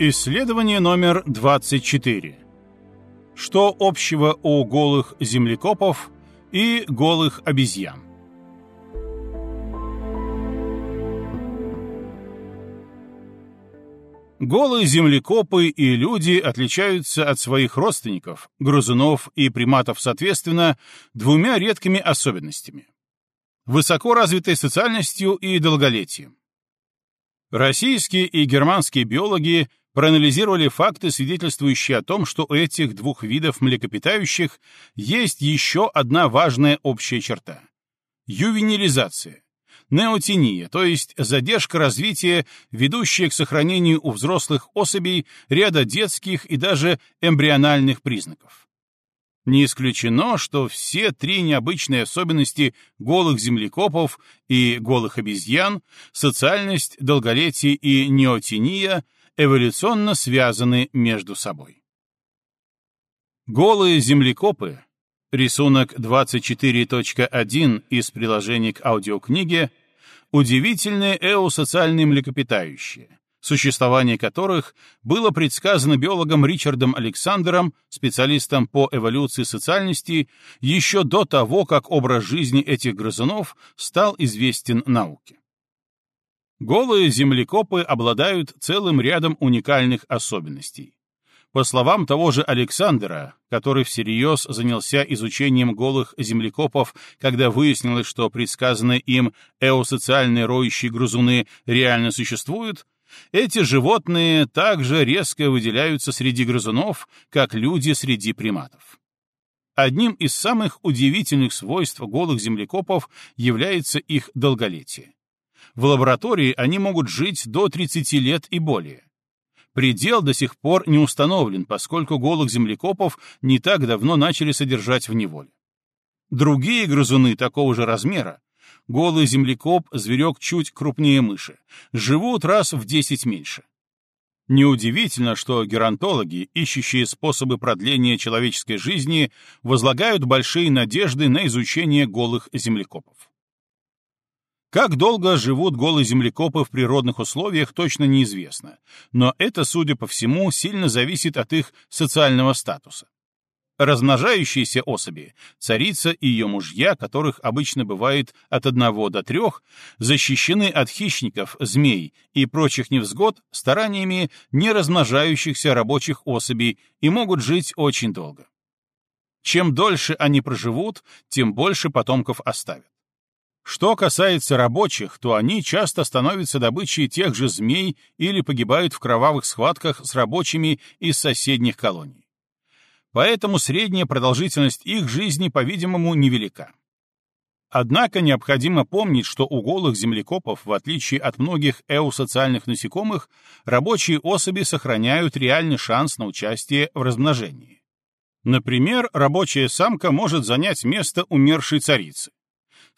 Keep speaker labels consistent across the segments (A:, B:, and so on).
A: Исследование номер 24. Что общего у голых землекопов и голых обезьян? Голые землекопы и люди отличаются от своих родственников, грызунов и приматов соответственно, двумя редкими особенностями. Высоко развитой социальностью и долголетием. Российские и германские биологи проанализировали факты, свидетельствующие о том, что у этих двух видов млекопитающих есть еще одна важная общая черта — ювенилизация, неотения, то есть задержка развития, ведущая к сохранению у взрослых особей ряда детских и даже эмбриональных признаков. Не исключено, что все три необычные особенности голых землекопов и голых обезьян — социальность, долголетие и неотения — эволюционно связаны между собой. Голые землекопы, рисунок 24.1 из приложения к аудиокниге, удивительные эосоциальные млекопитающие, существование которых было предсказано биологом Ричардом Александром, специалистом по эволюции социальности, еще до того, как образ жизни этих грызунов стал известен науке. Голые землекопы обладают целым рядом уникальных особенностей. По словам того же Александра, который всерьез занялся изучением голых землекопов, когда выяснилось, что предсказанные им эосоциальные роющие грызуны реально существуют, эти животные также резко выделяются среди грызунов, как люди среди приматов. Одним из самых удивительных свойств голых землекопов является их долголетие. В лаборатории они могут жить до 30 лет и более. Предел до сих пор не установлен, поскольку голых землекопов не так давно начали содержать в неволе. Другие грызуны такого же размера, голый землекоп, зверек чуть крупнее мыши, живут раз в 10 меньше. Неудивительно, что геронтологи, ищущие способы продления человеческой жизни, возлагают большие надежды на изучение голых землекопов. Как долго живут голые землекопы в природных условиях, точно неизвестно, но это, судя по всему, сильно зависит от их социального статуса. Размножающиеся особи, царица и ее мужья, которых обычно бывает от одного до трех, защищены от хищников, змей и прочих невзгод стараниями неразмножающихся рабочих особей и могут жить очень долго. Чем дольше они проживут, тем больше потомков оставят. Что касается рабочих, то они часто становятся добычей тех же змей или погибают в кровавых схватках с рабочими из соседних колоний поэтому средняя продолжительность их жизни, по-видимому, невелика. Однако необходимо помнить, что у голых землекопов, в отличие от многих эусоциальных насекомых, рабочие особи сохраняют реальный шанс на участие в размножении. Например, рабочая самка может занять место умершей царицы.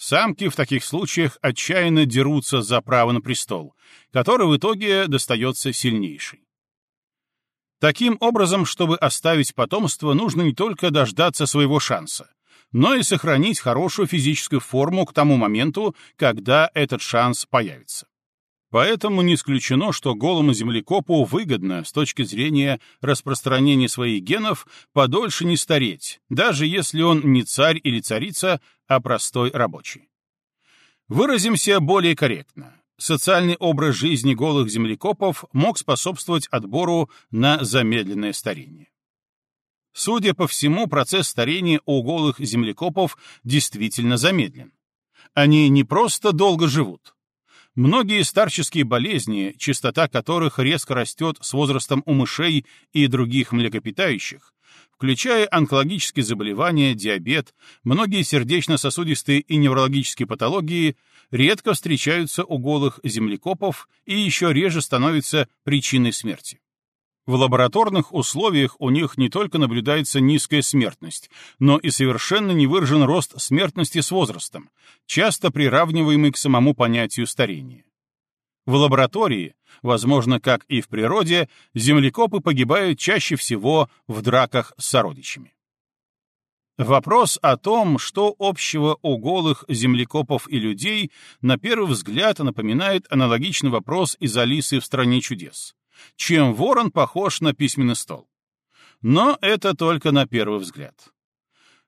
A: Самки в таких случаях отчаянно дерутся за право на престол, который в итоге достается сильнейшей. Таким образом, чтобы оставить потомство, нужно не только дождаться своего шанса, но и сохранить хорошую физическую форму к тому моменту, когда этот шанс появится. Поэтому не исключено, что голому землекопу выгодно с точки зрения распространения своих генов подольше не стареть, даже если он не царь или царица, а простой рабочий. Выразимся более корректно социальный образ жизни голых землекопов мог способствовать отбору на замедленное старение. Судя по всему, процесс старения у голых землекопов действительно замедлен. Они не просто долго живут. Многие старческие болезни, частота которых резко растет с возрастом у мышей и других млекопитающих, включая онкологические заболевания, диабет, многие сердечно-сосудистые и неврологические патологии, редко встречаются у голых землекопов и еще реже становятся причиной смерти. В лабораторных условиях у них не только наблюдается низкая смертность, но и совершенно не выражен рост смертности с возрастом, часто приравниваемый к самому понятию старения. В лаборатории, возможно, как и в природе, землекопы погибают чаще всего в драках с сородичами. Вопрос о том, что общего у голых землекопов и людей, на первый взгляд напоминает аналогичный вопрос из «Алисы в стране чудес». Чем ворон похож на письменный стол. Но это только на первый взгляд.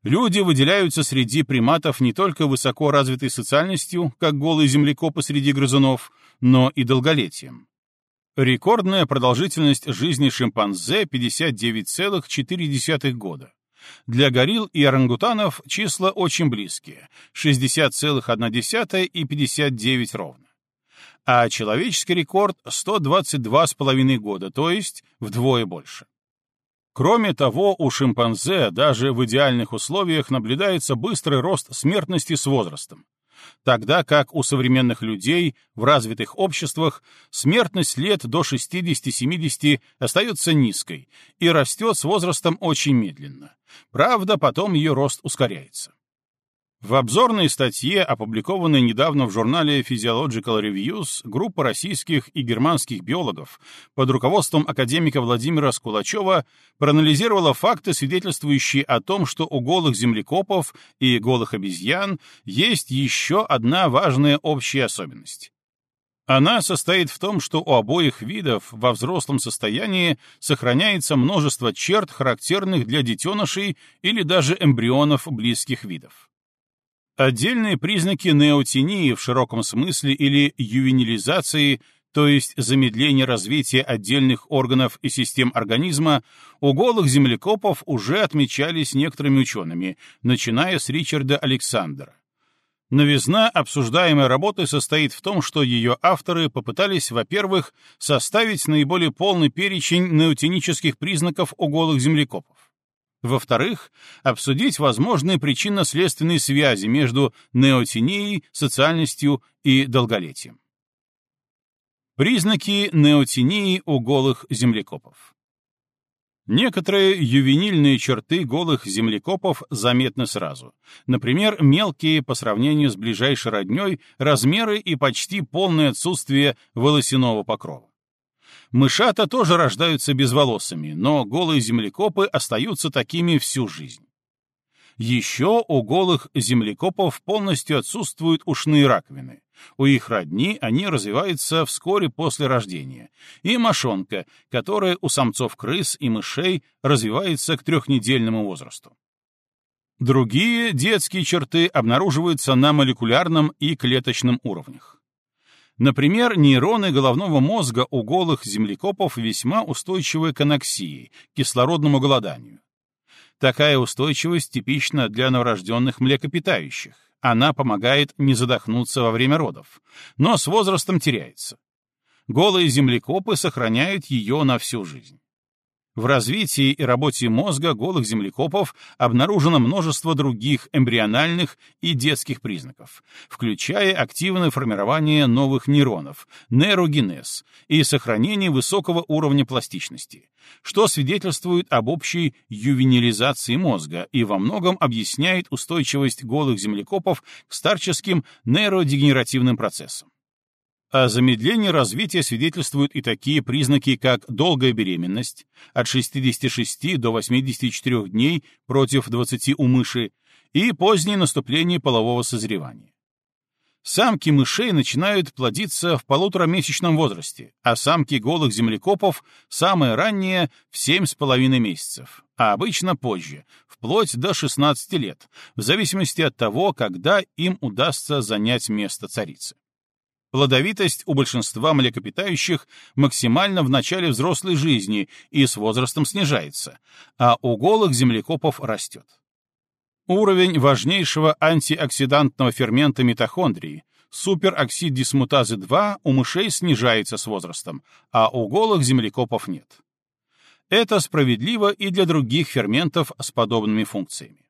A: Люди выделяются среди приматов не только высоко развитой социальностью, как голые землекопы среди грызунов, но и долголетием. Рекордная продолжительность жизни шимпанзе 59,4 года. Для горилл и орангутанов числа очень близкие — 60,1 и 59 ровно. А человеческий рекорд — 122,5 года, то есть вдвое больше. Кроме того, у шимпанзе даже в идеальных условиях наблюдается быстрый рост смертности с возрастом, тогда как у современных людей в развитых обществах смертность лет до 60-70 остается низкой и растет с возрастом очень медленно. Правда, потом ее рост ускоряется. В обзорной статье, опубликованной недавно в журнале Physiological Reviews, группа российских и германских биологов под руководством академика Владимира Скулачева проанализировала факты, свидетельствующие о том, что у голых землекопов и голых обезьян есть еще одна важная общая особенность. Она состоит в том, что у обоих видов во взрослом состоянии сохраняется множество черт, характерных для детенышей или даже эмбрионов близких видов. Отдельные признаки неотении в широком смысле или ювенилизации, то есть замедление развития отдельных органов и систем организма, у голых землекопов уже отмечались некоторыми учеными, начиная с Ричарда Александра. Новизна обсуждаемой работы состоит в том, что ее авторы попытались, во-первых, составить наиболее полный перечень неотенических признаков у голых землекопов. Во-вторых, обсудить возможные причинно-следственные связи между неотенией, социальностью и долголетием. Признаки неотении у голых землекопов. Некоторые ювенильные черты голых землекопов заметны сразу. Например, мелкие по сравнению с ближайшей родней размеры и почти полное отсутствие волосяного покрова. Мышата тоже рождаются безволосыми, но голые землекопы остаются такими всю жизнь. Еще у голых землекопов полностью отсутствуют ушные раковины. У их родни они развиваются вскоре после рождения. И мошонка, которая у самцов крыс и мышей развивается к трехнедельному возрасту. Другие детские черты обнаруживаются на молекулярном и клеточном уровнях. Например, нейроны головного мозга у голых землекопов весьма устойчивы к аноксии, кислородному голоданию. Такая устойчивость типична для новорожденных млекопитающих. Она помогает не задохнуться во время родов, но с возрастом теряется. Голые землекопы сохраняют ее на всю жизнь. В развитии и работе мозга голых землекопов обнаружено множество других эмбриональных и детских признаков, включая активное формирование новых нейронов, нейрогенез и сохранение высокого уровня пластичности, что свидетельствует об общей ювенилизации мозга и во многом объясняет устойчивость голых землекопов к старческим нейродегенеративным процессам. О замедлении развития свидетельствуют и такие признаки, как долгая беременность от 66 до 84 дней против 20 у мыши и позднее наступление полового созревания. Самки мышей начинают плодиться в полуторамесячном возрасте, а самки голых землекопов самое раннее в 7,5 месяцев, а обычно позже, вплоть до 16 лет, в зависимости от того, когда им удастся занять место царицы. Плодовитость у большинства млекопитающих максимально в начале взрослой жизни и с возрастом снижается, а у голых землекопов растет. Уровень важнейшего антиоксидантного фермента митохондрии, супероксид дисмутазы 2, у мышей снижается с возрастом, а у голых землекопов нет. Это справедливо и для других ферментов с подобными функциями.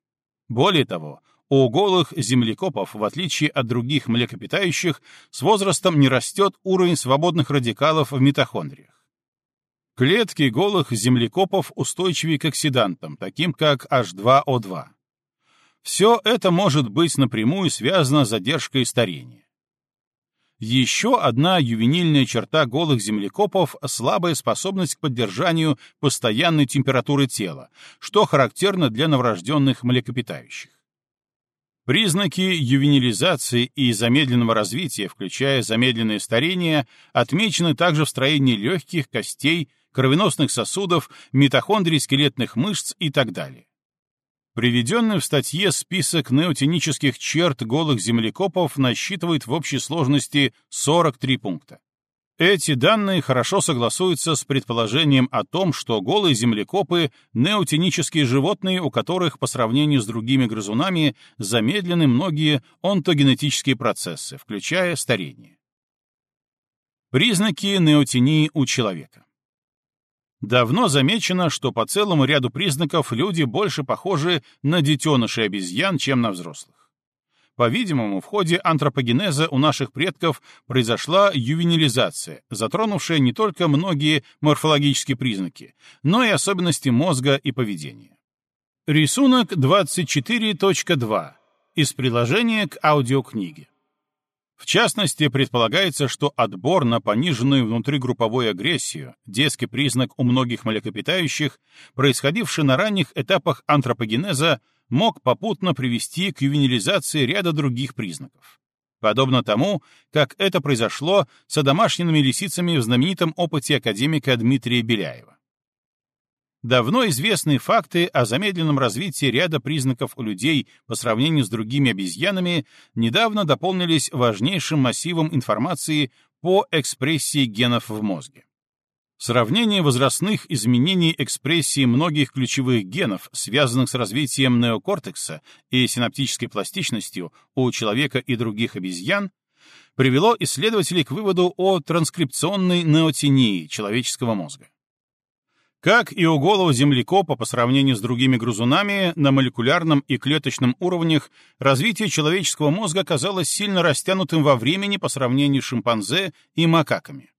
A: Более того, у голых землекопов, в отличие от других млекопитающих, с возрастом не растет уровень свободных радикалов в митохондриях. Клетки голых землекопов устойчивее к оксидантам, таким как H2O2. Все это может быть напрямую связано с задержкой старения. Еще одна ювенильная черта голых землекопов — слабая способность к поддержанию постоянной температуры тела, что характерно для новорожденных млекопитающих. Признаки ювенилизации и замедленного развития, включая замедленное старение, отмечены также в строении легких, костей, кровеносных сосудов, митохондрий скелетных мышц и так далее. Приведенный в статье список неотенических черт голых землекопов насчитывает в общей сложности 43 пункта. Эти данные хорошо согласуются с предположением о том, что голые землекопы — неотенические животные, у которых по сравнению с другими грызунами замедлены многие онтогенетические процессы, включая старение. Признаки неотении у человека. Давно замечено, что по целому ряду признаков люди больше похожи на детенышей обезьян, чем на взрослых. По-видимому, в ходе антропогенеза у наших предков произошла ювенилизация, затронувшая не только многие морфологические признаки, но и особенности мозга и поведения. Рисунок 24.2 из приложения к аудиокниге. В частности, предполагается, что отбор на пониженную внутригрупповую агрессию, детский признак у многих млекопитающих, происходивший на ранних этапах антропогенеза, мог попутно привести к ювенилизации ряда других признаков. Подобно тому, как это произошло с домашними лисицами в знаменитом опыте академика Дмитрия Беляева. Давно известные факты о замедленном развитии ряда признаков у людей по сравнению с другими обезьянами недавно дополнились важнейшим массивом информации по экспрессии генов в мозге. Сравнение возрастных изменений экспрессии многих ключевых генов, связанных с развитием неокортекса и синаптической пластичностью у человека и других обезьян, привело исследователей к выводу о транскрипционной неотении человеческого мозга. Как и у голого землекопа по сравнению с другими грызунами, на молекулярном и клеточном уровнях развитие человеческого мозга оказалось сильно растянутым во времени по сравнению с шимпанзе и макаками.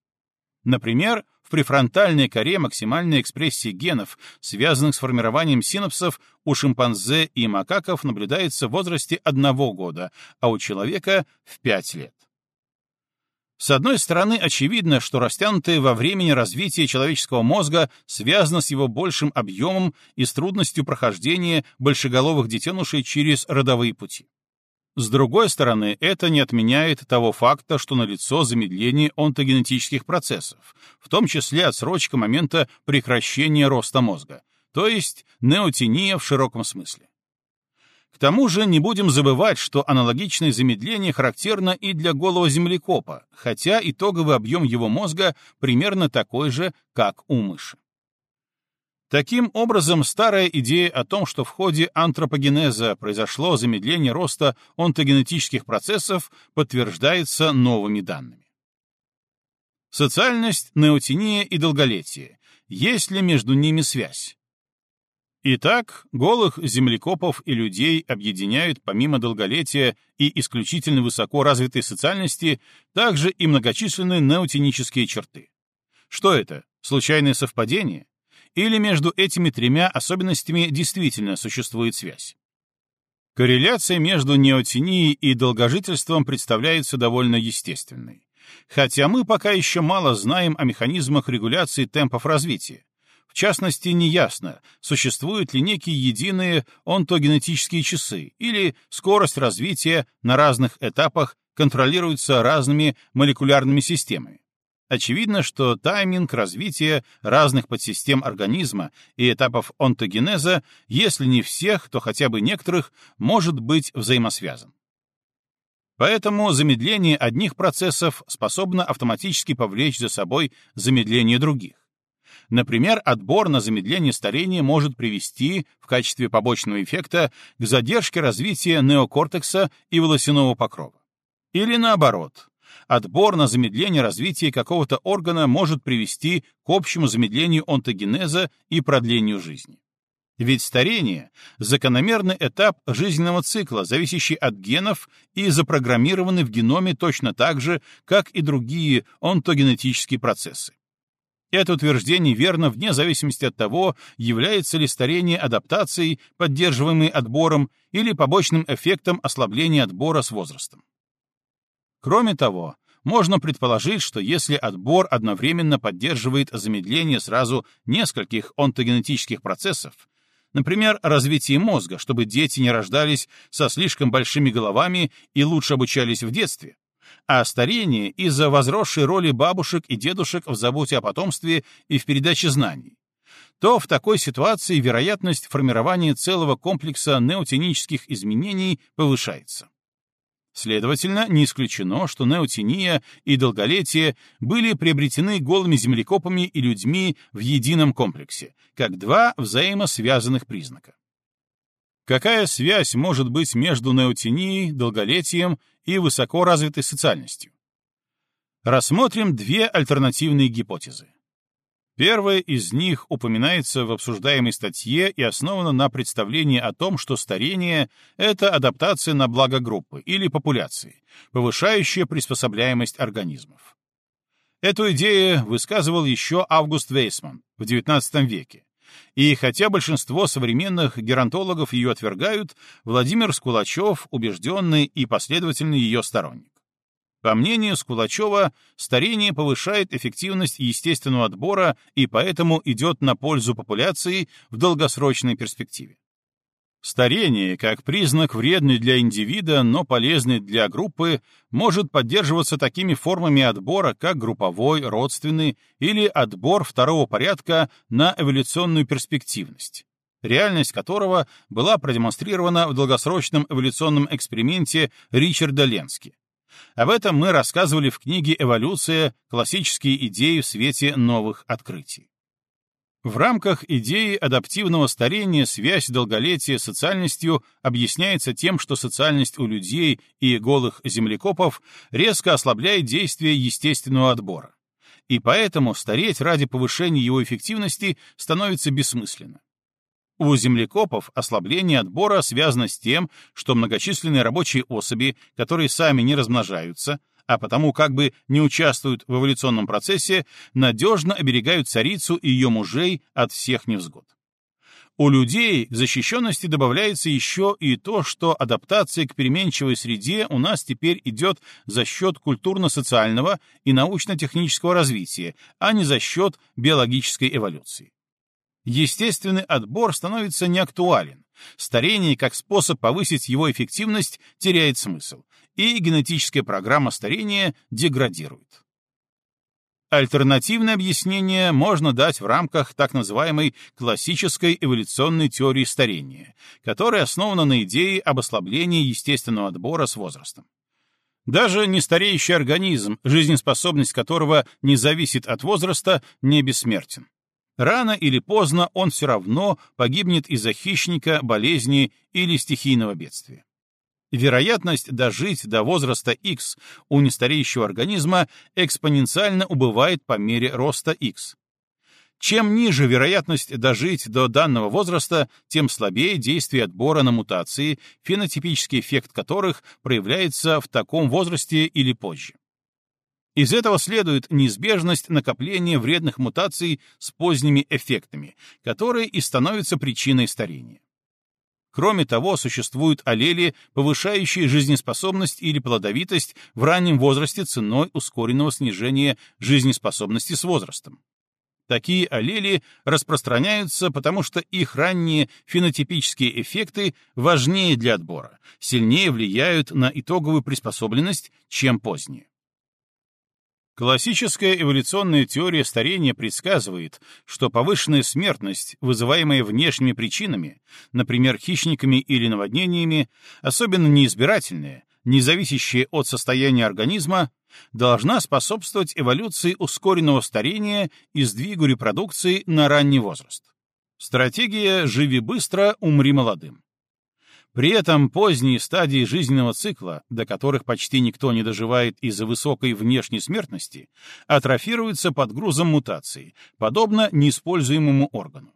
A: Например, в префронтальной коре максимальная экспрессия генов, связанных с формированием синапсов, у шимпанзе и макаков наблюдается в возрасте одного года, а у человека — в 5 лет. С одной стороны, очевидно, что растянутое во времени развитие человеческого мозга связано с его большим объемом и с трудностью прохождения большеголовых детенышей через родовые пути. С другой стороны, это не отменяет того факта, что налицо замедление онтогенетических процессов, в том числе отсрочка момента прекращения роста мозга, то есть неотения в широком смысле. К тому же не будем забывать, что аналогичное замедление характерно и для голого землекопа, хотя итоговый объем его мозга примерно такой же, как у мыши. Таким образом, старая идея о том, что в ходе антропогенеза произошло замедление роста онтогенетических процессов, подтверждается новыми данными. Социальность, неотения и долголетие. Есть ли между ними связь? Итак, голых землекопов и людей объединяют помимо долголетия и исключительно высоко развитой социальности также и многочисленные неотенические черты. Что это? Случайное совпадение? Или между этими тремя особенностями действительно существует связь? Корреляция между неотенией и долгожительством представляется довольно естественной. Хотя мы пока еще мало знаем о механизмах регуляции темпов развития, в частности, неясно, существуют ли некие единые онтогенетические часы или скорость развития на разных этапах контролируется разными молекулярными системами. Очевидно, что тайминг развития разных подсистем организма и этапов онтогенеза, если не всех, то хотя бы некоторых, может быть взаимосвязан. Поэтому замедление одних процессов способно автоматически повлечь за собой замедление других. Например, отбор на замедление старения может привести, в качестве побочного эффекта, к задержке развития неокортекса и волосяного покрова. Или наоборот, отбор на замедление развития какого-то органа может привести к общему замедлению онтогенеза и продлению жизни. Ведь старение — закономерный этап жизненного цикла, зависящий от генов и запрограммированный в геноме точно так же, как и другие онтогенетические процессы. Это утверждение верно вне зависимости от того, является ли старение адаптацией, поддерживаемой отбором, или побочным эффектом ослабления отбора с возрастом. Кроме того, можно предположить, что если отбор одновременно поддерживает замедление сразу нескольких онтогенетических процессов, Например, развитие мозга, чтобы дети не рождались со слишком большими головами и лучше обучались в детстве, а старение из-за возросшей роли бабушек и дедушек в заботе о потомстве и в передаче знаний, то в такой ситуации вероятность формирования целого комплекса неотенических изменений повышается. Следовательно, не исключено, что неотения и долголетие были приобретены голыми землекопами и людьми в едином комплексе, как два взаимосвязанных признака. Какая связь может быть между неотенией, долголетием и высокоразвитой социальностью? Рассмотрим две альтернативные гипотезы. Первая из них упоминается в обсуждаемой статье и основана на представлении о том, что старение — это адаптация на благо группы или популяции, повышающая приспособляемость организмов. Эту идею высказывал еще Август Вейсман в XIX веке, и хотя большинство современных геронтологов ее отвергают, Владимир Скулачев — убежденный и последовательный ее сторонник. По мнению Скулачева, старение повышает эффективность естественного отбора и поэтому идет на пользу популяции в долгосрочной перспективе. Старение, как признак вредный для индивида, но полезный для группы, может поддерживаться такими формами отбора, как групповой, родственный или отбор второго порядка на эволюционную перспективность, реальность которого была продемонстрирована в долгосрочном эволюционном эксперименте Ричарда Ленски. Об этом мы рассказывали в книге «Эволюция. Классические идеи в свете новых открытий». В рамках идеи адаптивного старения связь долголетия с социальностью объясняется тем, что социальность у людей и голых землекопов резко ослабляет действие естественного отбора. И поэтому стареть ради повышения его эффективности становится бессмысленно. У землекопов ослабление отбора связано с тем, что многочисленные рабочие особи, которые сами не размножаются, а потому как бы не участвуют в эволюционном процессе, надежно оберегают царицу и ее мужей от всех невзгод. У людей к защищенности добавляется еще и то, что адаптация к переменчивой среде у нас теперь идет за счет культурно-социального и научно-технического развития, а не за счет биологической эволюции естественный отбор становится неактуален, старение как способ повысить его эффективность теряет смысл, и генетическая программа старения деградирует. Альтернативное объяснение можно дать в рамках так называемой классической эволюционной теории старения, которая основана на идее об ослаблении естественного отбора с возрастом. Даже нестареющий организм, жизнеспособность которого не зависит от возраста, не бессмертен. Рано или поздно он все равно погибнет из-за хищника, болезни или стихийного бедствия. Вероятность дожить до возраста X у нестареющего организма экспоненциально убывает по мере роста X. Чем ниже вероятность дожить до данного возраста, тем слабее действие отбора на мутации, фенотипический эффект которых проявляется в таком возрасте или позже. Из этого следует неизбежность накопления вредных мутаций с поздними эффектами, которые и становятся причиной старения. Кроме того, существуют аллели, повышающие жизнеспособность или плодовитость в раннем возрасте ценой ускоренного снижения жизнеспособности с возрастом. Такие аллели распространяются, потому что их ранние фенотипические эффекты важнее для отбора, сильнее влияют на итоговую приспособленность, чем поздние. Классическая эволюционная теория старения предсказывает, что повышенная смертность, вызываемая внешними причинами, например, хищниками или наводнениями, особенно неизбирательная, не зависящая от состояния организма, должна способствовать эволюции ускоренного старения и сдвигу репродукции на ранний возраст. Стратегия «живи быстро, умри молодым». При этом поздние стадии жизненного цикла, до которых почти никто не доживает из-за высокой внешней смертности, атрофируются под грузом мутации, подобно неиспользуемому органу.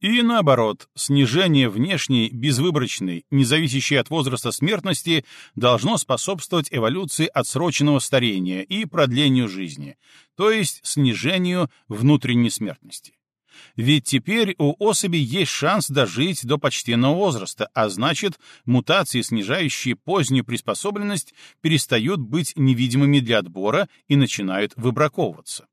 A: И наоборот, снижение внешней, безвыборочной, независящей от возраста смертности должно способствовать эволюции отсроченного старения и продлению жизни, то есть снижению внутренней смертности. Ведь теперь у особи есть шанс дожить до почтенного возраста, а значит, мутации, снижающие позднюю приспособленность, перестают быть невидимыми для отбора и начинают выбраковываться.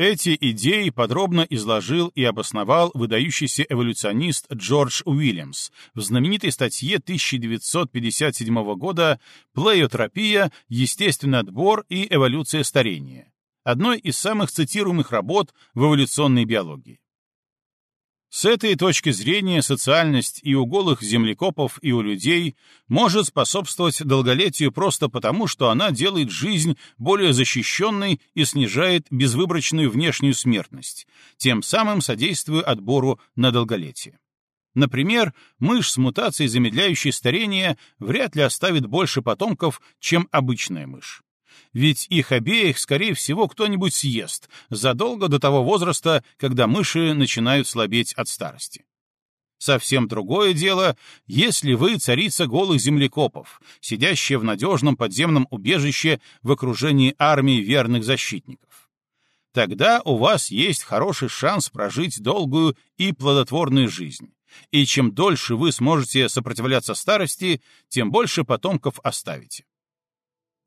A: Эти идеи подробно изложил и обосновал выдающийся эволюционист Джордж Уильямс в знаменитой статье 1957 года «Плеотропия. Естественный отбор и эволюция старения», одной из самых цитируемых работ в эволюционной биологии. С этой точки зрения социальность и у голых землекопов, и у людей может способствовать долголетию просто потому, что она делает жизнь более защищенной и снижает безвыборочную внешнюю смертность, тем самым содействуя отбору на долголетие. Например, мышь с мутацией, замедляющей старение, вряд ли оставит больше потомков, чем обычная мышь ведь их обеих, скорее всего, кто-нибудь съест задолго до того возраста, когда мыши начинают слабеть от старости. Совсем другое дело, если вы царица голых землекопов, сидящая в надежном подземном убежище в окружении армии верных защитников. Тогда у вас есть хороший шанс прожить долгую и плодотворную жизнь. И чем дольше вы сможете сопротивляться старости, тем больше потомков оставите.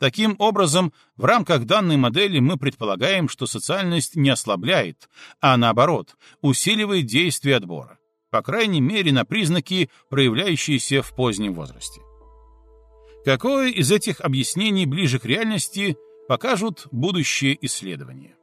A: Таким образом, в рамках данной модели мы предполагаем, что социальность не ослабляет, а наоборот, усиливает действие отбора, по крайней мере на признаки, проявляющиеся в позднем возрасте. Какое из этих объяснений ближе к реальности, покажут будущие исследования.